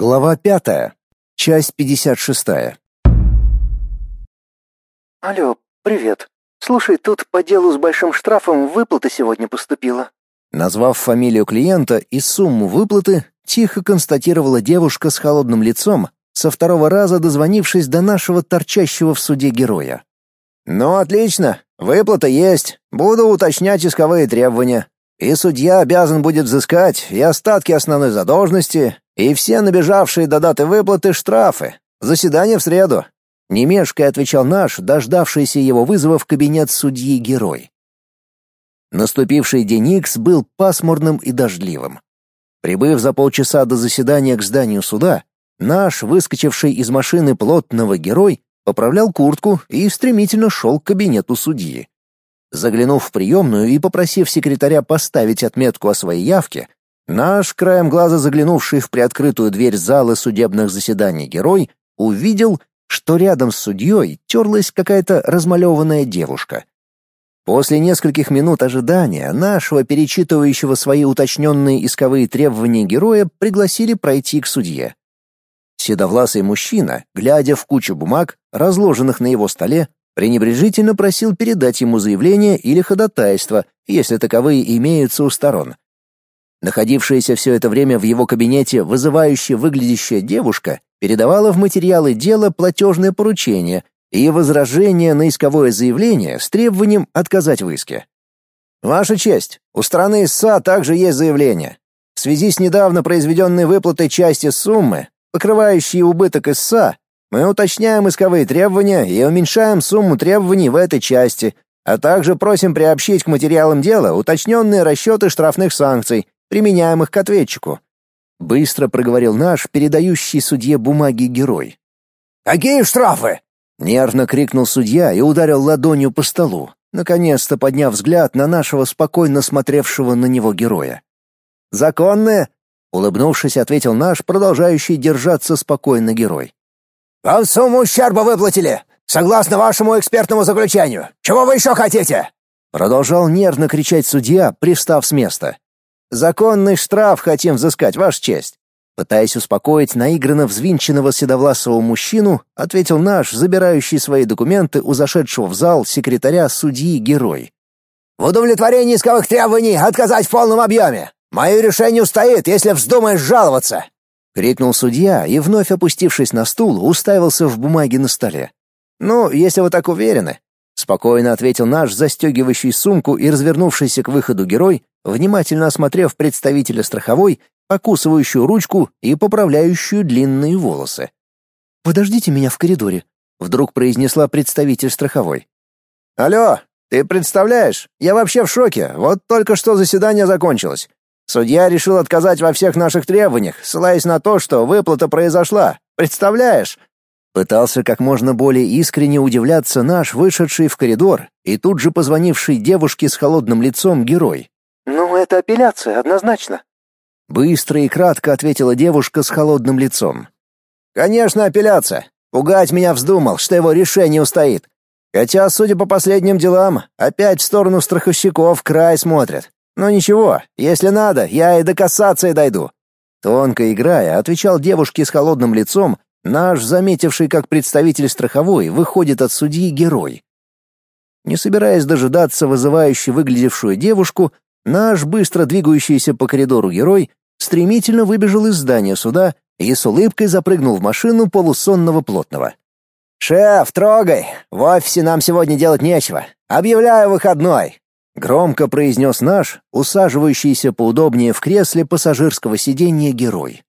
Глава пятая. Часть пятьдесят шестая. Алло, привет. Слушай, тут по делу с большим штрафом выплата сегодня поступила. Назвав фамилию клиента и сумму выплаты, тихо констатировала девушка с холодным лицом, со второго раза дозвонившись до нашего торчащего в суде героя. «Ну, отлично. Выплата есть. Буду уточнять исковые требования. И судья обязан будет взыскать и остатки основной задолженности, и все набежавшие до даты выплаты штрафы. Заседание в среду. Не отвечал наш, дождавшийся его вызова в кабинет судьи герой. Наступивший день Икс был пасмурным и дождливым. Прибыв за полчаса до заседания к зданию суда, наш, выскочивший из машины плотного герой, поправлял куртку и стремительно шел к кабинету судьи. Заглянув в приемную и попросив секретаря поставить отметку о своей явке, Наш, краем глаза заглянувший в приоткрытую дверь зала судебных заседаний герой, увидел, что рядом с судьей терлась какая-то размалеванная девушка. После нескольких минут ожидания нашего перечитывающего свои уточненные исковые требования героя пригласили пройти к судье. Седовласый мужчина, глядя в кучу бумаг, разложенных на его столе, пренебрежительно просил передать ему заявление или ходатайство, если таковые имеются у сторон, Находившаяся все это время в его кабинете вызывающе выглядящая девушка передавала в материалы дела платежное поручение и возражение на исковое заявление с требованием отказать в иске. «Ваша честь, у стороны ИСА также есть заявление. В связи с недавно произведенной выплатой части суммы, покрывающей убыток ИСА, мы уточняем исковые требования и уменьшаем сумму требований в этой части, а также просим приобщить к материалам дела уточненные расчеты штрафных санкций, применяемых к ответчику. Быстро проговорил наш, передающий судье бумаги герой. «Какие штрафы?» — нервно крикнул судья и ударил ладонью по столу, наконец-то подняв взгляд на нашего спокойно смотревшего на него героя. «Законные?» — улыбнувшись, ответил наш, продолжающий держаться спокойно герой. «Вам сумму ущерба выплатили, согласно вашему экспертному заключению. Чего вы еще хотите?» Продолжал нервно кричать судья, привстав с места. Законный штраф хотим взыскать, Ваша честь. Пытаясь успокоить наигранно взвинченного седовласого мужчину, ответил наш, забирающий свои документы у зашедшего в зал секретаря судьи герой. «В удовлетворении исковых требований отказать в полном объеме! Мое решение устоит, если вздумаешь жаловаться!» — крикнул судья и, вновь опустившись на стул, уставился в бумаге на столе. «Ну, если вы так уверены», — спокойно ответил наш застегивающий сумку и развернувшийся к выходу герой, внимательно осмотрев представителя страховой, покусывающую ручку и поправляющую длинные волосы. «Подождите меня в коридоре», — вдруг произнесла представитель страховой. «Алло, ты представляешь? Я вообще в шоке. Вот только что заседание закончилось. Судья решил отказать во всех наших требованиях, ссылаясь на то, что выплата произошла. Представляешь?» Пытался как можно более искренне удивляться наш вышедший в коридор и тут же позвонивший девушке с холодным лицом герой. «Ну, это апелляция, однозначно». Быстро и кратко ответила девушка с холодным лицом. «Конечно, апелляция. Пугать меня вздумал, что его решение устоит. Хотя, судя по последним делам, опять в сторону страховщиков край смотрят. Но ничего, если надо, я и до кассации дойду». Тонко играя, отвечал девушке с холодным лицом, наш, заметивший, как представитель страховой, выходит от судьи герой. Не собираясь дожидаться вызывающе выглядевшую девушку, Наш быстро двигающийся по коридору герой стремительно выбежал из здания суда и с улыбкой запрыгнул в машину полусонного плотного. «Шеф, трогай! В офисе нам сегодня делать нечего. Объявляю выходной!» Громко произнес наш, усаживающийся поудобнее в кресле пассажирского сиденья герой.